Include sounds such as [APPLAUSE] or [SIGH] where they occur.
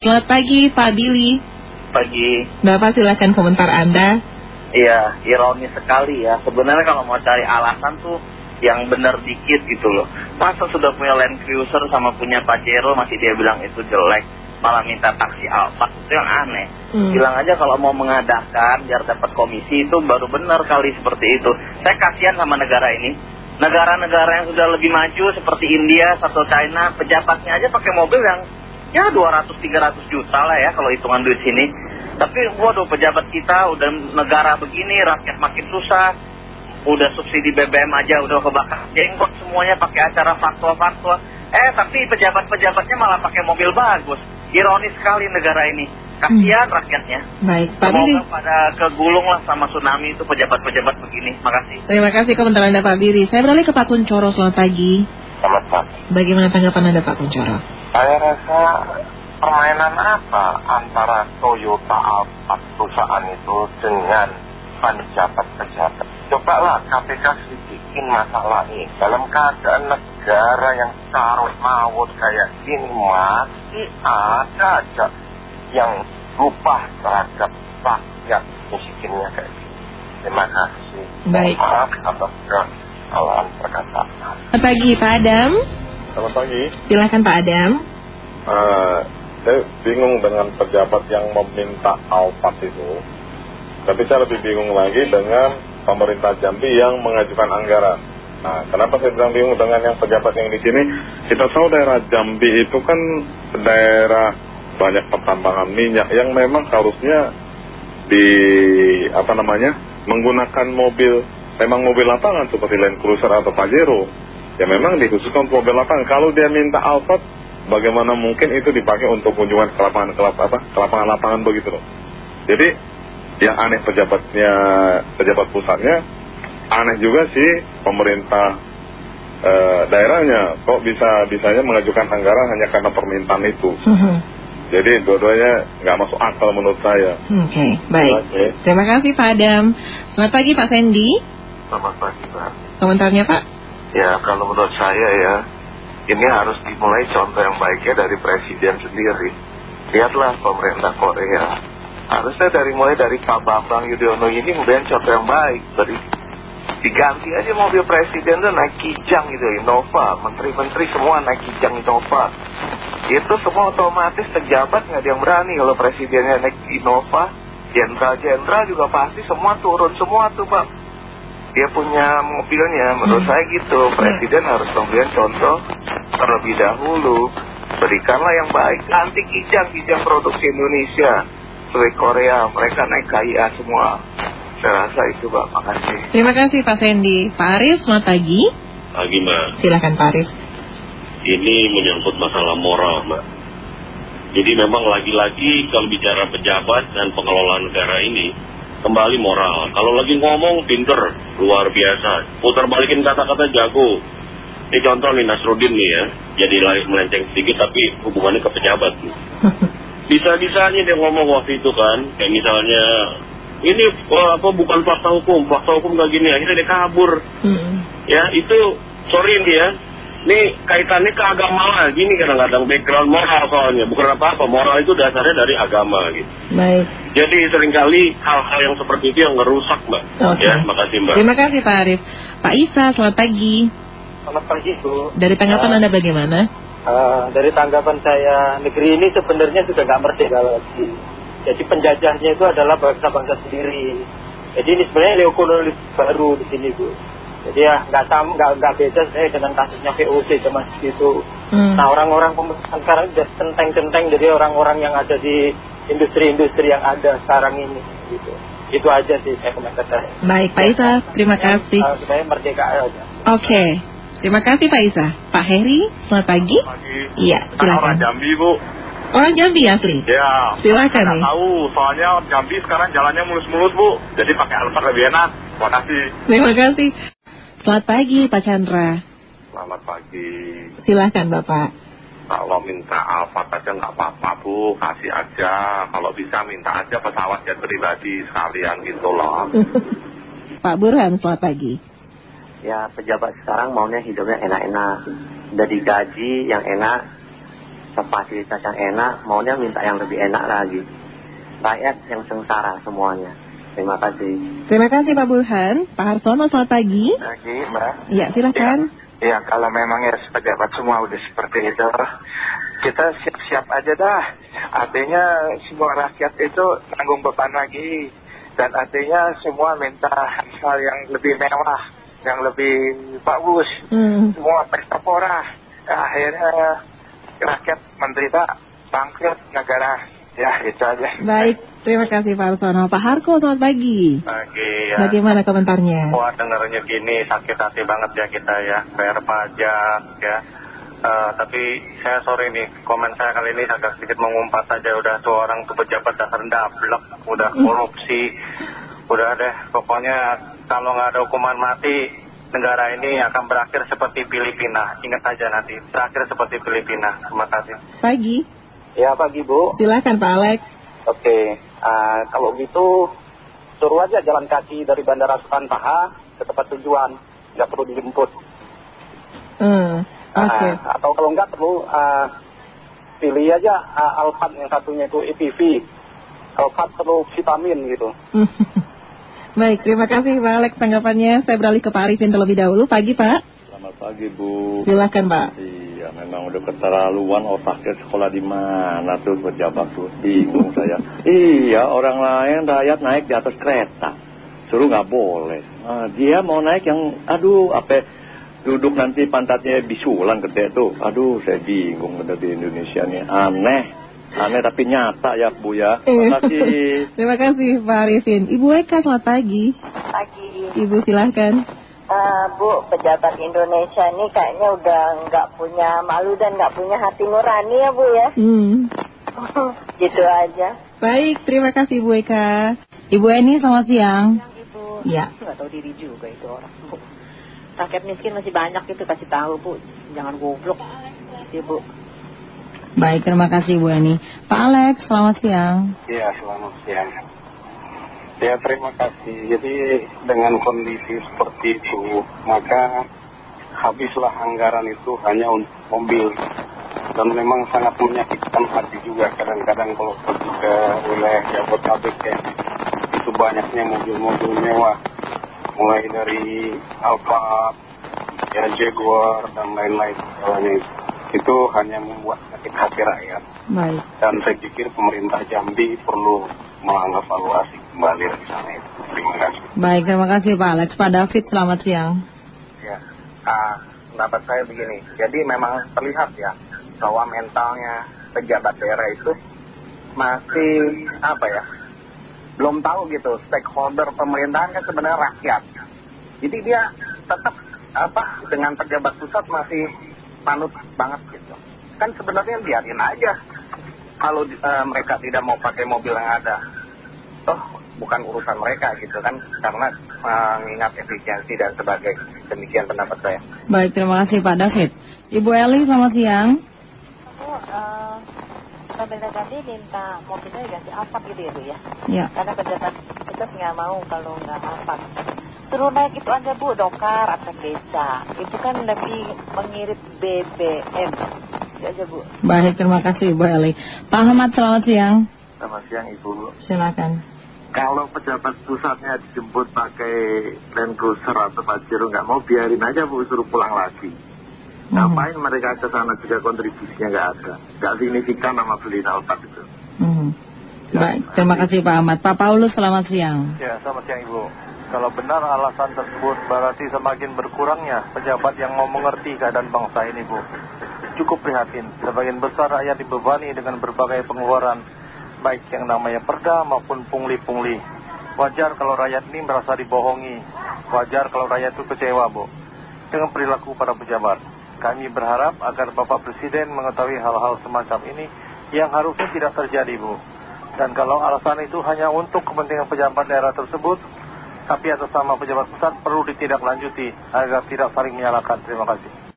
Selamat pagi Pak Billy. Pagi. Bapak silahkan komentar Anda. Iya, ironis sekali ya. Sebenarnya kalau mau cari alasan tuh yang benar dikit gitu loh. Masa sudah punya Land Cruiser sama punya Pajero masih dia bilang itu jelek. Malah minta taksi Alphard itu yang aneh. Hmm. Bilang aja kalau mau mengadakan biar dapat komisi itu baru benar kali seperti itu. Saya kasihan sama negara ini. Negara-negara yang sudah lebih maju seperti India atau China, pejabatnya aja pakai mobil yang ya 200-300 juta lah ya kalau hitungan duit sini. Tapi waduh pejabat kita udah negara begini, rakyat makin susah. Udah subsidi BBM aja udah kebakar jenggot semuanya pakai acara fatwa-fatwa. Eh tapi pejabat-pejabatnya malah pakai mobil bagus. Ironis sekali negara ini. Kasihan rakyatnya. Baik, Pak. Semoga pada kegulung lah sama tsunami itu pejabat-pejabat begini. Makasih. Terima kasih komentar Anda Pak Billy. Saya beralih ke Pak Kuncoro. Selamat pagi. Selamat pagi. Bagaimana tanggapan Anda Pak Kuncoro? Saya rasa permainan apa antara Toyota Alphard perusahaan itu dengan pejabat-pejabat. Cobalah KPK selidikin masalah ini. Dalam keadaan negara yang carut maut kayak gini masih ada aja yang lupa terhadap rakyat miskinnya kayak gini. Terima kasih. Baik. Maaf atas kesalahan perkataan. Selamat pagi Pak Adam. Selamat pagi. Silahkan Pak Adam. Eh, saya bingung dengan pejabat yang meminta Alphard itu. Tapi saya lebih bingung lagi dengan pemerintah Jambi yang mengajukan anggaran. Nah, kenapa saya bilang bingung dengan yang pejabat yang di sini? Kita tahu daerah Jambi itu kan daerah banyak pertambangan minyak yang memang harusnya di apa namanya menggunakan mobil memang mobil lapangan seperti Land Cruiser atau Pajero ya memang dikhususkan untuk mobil lapangan kalau dia minta Alphard bagaimana mungkin itu dipakai untuk kunjungan ke lapangan ke, lap- apa, ke lapangan lapangan begitu loh jadi yang aneh pejabatnya pejabat pusatnya aneh juga sih pemerintah eh, daerahnya kok bisa bisanya mengajukan anggaran hanya karena permintaan itu jadi dua-duanya nggak masuk akal menurut saya Oke, baik. Terima kasih Pak Adam. Selamat pagi Pak Sandy. Selamat pagi, Pak. Komentarnya Pak. Ya kalau menurut saya ya Ini harus dimulai contoh yang baiknya dari presiden sendiri. Lihatlah pemerintah Korea. Harusnya dari mulai dari Pak Bambang Yudhoyono ini kemudian contoh yang baik. Dari diganti aja mobil presiden tuh naik kijang gitu Innova. Menteri-menteri semua naik kijang Innova. Itu semua otomatis pejabat nggak ada yang berani. Kalau presidennya naik Innova Jenderal-jenderal juga pasti semua turun semua tuh Pak dia punya mobilnya. Menurut saya gitu. Presiden harus memberikan contoh terlebih dahulu. Berikanlah yang baik. Anti kijang kijang produksi Indonesia. Seperti Korea. Mereka naik KIA semua. Saya rasa itu Pak. Makasih Terima kasih Pak Sandy. Pak Arif, selamat pagi. Pagi Mbak, Silahkan Pak Arif. ini menyangkut masalah moral Mbak. Jadi memang lagi-lagi kalau bicara pejabat dan pengelola negara ini kembali moral. Kalau lagi ngomong pinter, luar biasa. Putar balikin kata-kata jago. Ini contoh nih Nasruddin nih ya, jadi lari melenceng sedikit tapi hubungannya ke pejabat nih. [LAUGHS] Bisa-bisanya dia ngomong waktu itu kan, kayak misalnya ini oh, apa bukan fakta hukum, fakta hukum gak gini, akhirnya dia kabur. Hmm. Ya itu sorry nih ya Ini kaitannya ke agama lah Gini kadang-kadang background moral soalnya Bukan apa-apa Moral itu dasarnya dari agama gitu Baik. Jadi sering kali hal-hal yang seperti itu yang ngerusak mbak Oke. Ya makasih mbak Terima kasih Pak Arif. Pak Isa, selamat pagi. Selamat pagi Bu. Dari tanggapan Anda bagaimana? Eh, dari tanggapan saya, negeri ini sebenarnya sudah nggak merdeka lagi. Jadi penjajahnya itu adalah bangsa-bangsa sendiri. Jadi ini sebenarnya neokolonialis baru di sini Bu. Jadi ya nggak sama, nggak nggak beda saya dengan kasusnya VOC zaman itu. Hmm. Nah orang-orang sekarang sudah centeng-centeng dari orang-orang yang ada di industri-industri yang ada sekarang ini. Gitu. Itu aja sih saya komentar saya. Baik Pak Isa, terima kasih. Eh, Sebenarnya merdeka aja. Oke, terima kasih Pak Isa. Pak Heri, selamat pagi. pagi Iya, Saya orang silakan. Jambi bu Orang Jambi asli. Ya Silakan Saya nih. nggak tahu soalnya Jambi sekarang jalannya mulus-mulus bu Jadi pakai Alphard lebih enak Terima kasih Terima kasih. Selamat pagi Pak Chandra. selamat pagi Silahkan Bapak. kalau minta Alphard aja nggak apa-apa Bu kasih aja kalau bisa minta aja pesawat jet pribadi sekalian gitu loh [LAUGHS] Pak Burhan, selamat pagi. ya pejabat sekarang maunya hidupnya enak-enak udah digaji yang enak fasilitas yang enak, maunya minta yang lebih enak lagi. Rakyat yang sengsara semuanya. Terima kasih. Terima kasih Pak Burhan. Pak Harsono, selamat pagi. Pagi, Mbak. Iya, silakan. Ya, kalau memang ya pejabat semua udah seperti itu, kita siap-siap aja dah. Artinya semua rakyat itu tanggung beban lagi. Dan artinya semua minta hal yang lebih mewah, yang lebih bagus. Hmm. Semua pesta pora. Akhirnya rakyat menderita bangkrut negara. Ya, itu aja. Baik, terima kasih Pak Harsono. Pak Harko, selamat pagi. Pagi ya. Bagaimana komentarnya? Wah dengarnya gini sakit hati banget ya kita ya bayar pajak ya. Eh, tapi saya sorry nih komen saya kali ini agak sedikit mengumpat saja udah tuh orang tuh pejabat dasar dablek udah korupsi udah deh pokoknya kalau nggak ada hukuman mati negara ini akan berakhir seperti Filipina ingat aja nanti berakhir seperti Filipina terima kasih Pagi. Ya pagi Bu. Silakan Pak Alex. Oke, ah, kalau gitu suruh aja jalan kaki dari Bandara Soekarno Hatta ke tempat tujuan, nggak perlu dijemput. Hmm. Oke. Ah, atau kalau nggak perlu ah, pilih aja ah, Alphard yang satunya itu EPV. Alphard perlu vitamin gitu. [LAUGHS] Baik, terima kasih Pak Alex tanggapannya. Saya beralih ke Pak Arifin terlebih dahulu. Pagi Pak. Selamat pagi Bu. Silakan Pak. Iya memang udah keterlaluan otaknya sekolah di mana tuh pejabat tuh bingung saya. Iya orang lain rakyat naik di atas kereta, suruh nggak boleh. Nah, dia mau naik yang aduh apa duduk nanti pantatnya bisulan gede tuh. Aduh saya bingung bener di Indonesia nih aneh. Aneh tapi nyata ya Bu ya. Terima kasih. [LAUGHS] Terima kasih Pak Arifin. Ibu Eka, selamat pagi. Pagi. Ibu silahkan. Eh, Bu, pejabat Indonesia ini kayaknya udah nggak punya malu dan nggak punya hati nurani ya Bu ya. Hmm. [LAUGHS] gitu aja. Baik, terima kasih Ibu Eka. Ibu Eni, selamat siang. Ibu. Ya. Nggak tahu diri juga itu orang, Bu. Rakyat miskin masih banyak itu kasih tahu, Bu. Jangan goblok. Ya, Bu. Baik, terima kasih Bu Eni. Pak Alex, selamat siang. Iya, selamat siang. Ya, terima kasih. Jadi dengan kondisi seperti itu, maka habislah anggaran itu hanya untuk mobil. Dan memang sangat menyakitkan hati juga kadang-kadang kalau pergi ke wilayah Jabodetabek ya. Itu banyaknya mobil-mobil mewah. Mulai dari Alfa, ya Jaguar, dan lain-lain. itu. Itu hanya membuat sakit hati rakyat. Baik. Dan saya pikir pemerintah Jambi perlu mengevaluasi kembali di sana itu. Terima kasih. Baik, terima kasih Pak Alex. Pak David, selamat siang. Ya, ah, pendapat saya begini. Jadi memang terlihat ya bahwa mentalnya pejabat daerah itu masih apa ya? Belum tahu gitu. Stakeholder pemerintahan kan sebenarnya rakyat. Jadi dia tetap apa dengan pejabat pusat masih manut banget gitu. Kan sebenarnya biarin aja kalau eh, mereka tidak mau pakai mobil yang ada. Toh bukan urusan mereka gitu kan karena mengingat efisiensi dan sebagainya. Demikian pendapat saya. Baik, terima kasih Pak David. Ibu Eli, selamat siang. Bu, uh, pemerintah Jambi minta mobilnya ganti Alphard gitu ya, Bu ya? Ya. Karena pejabat pejabat nggak mau kalau nggak Alphard. Suruh naik itu aja Bu, dokar atau beca. Itu kan lebih mengirit BBM. Itu aja Bu. Baik, terima kasih Ibu Eli. Pak Ahmad, selamat siang. Selamat siang Ibu. Silakan. Kalau pejabat pusatnya dijemput pakai Land Cruiser atau Pajero nggak mau biarin aja Bu suruh pulang lagi. Ngapain mereka ke sana juga kontribusinya nggak ada. Nggak signifikan nama beli Alphard itu. Hmm. Baik, terima kasih Pak Ahmad. Pak Paulus, selamat siang. Ya, selamat siang Ibu. Kalau benar alasan tersebut berarti semakin berkurangnya pejabat yang mau mengerti keadaan bangsa ini Bu. Cukup prihatin, sebagian besar rakyat dibebani dengan berbagai pengeluaran, baik yang namanya perda maupun pungli-pungli. Wajar kalau rakyat ini merasa dibohongi, wajar kalau rakyat itu kecewa Bu, dengan perilaku para pejabat. Kami berharap agar Bapak Presiden mengetahui hal-hal semacam ini yang harusnya tidak terjadi Bu. Dan kalau alasan itu hanya untuk kepentingan pejabat daerah tersebut, tapi atas nama pejabat pusat perlu ditindaklanjuti agar tidak saling menyalahkan. Terima kasih.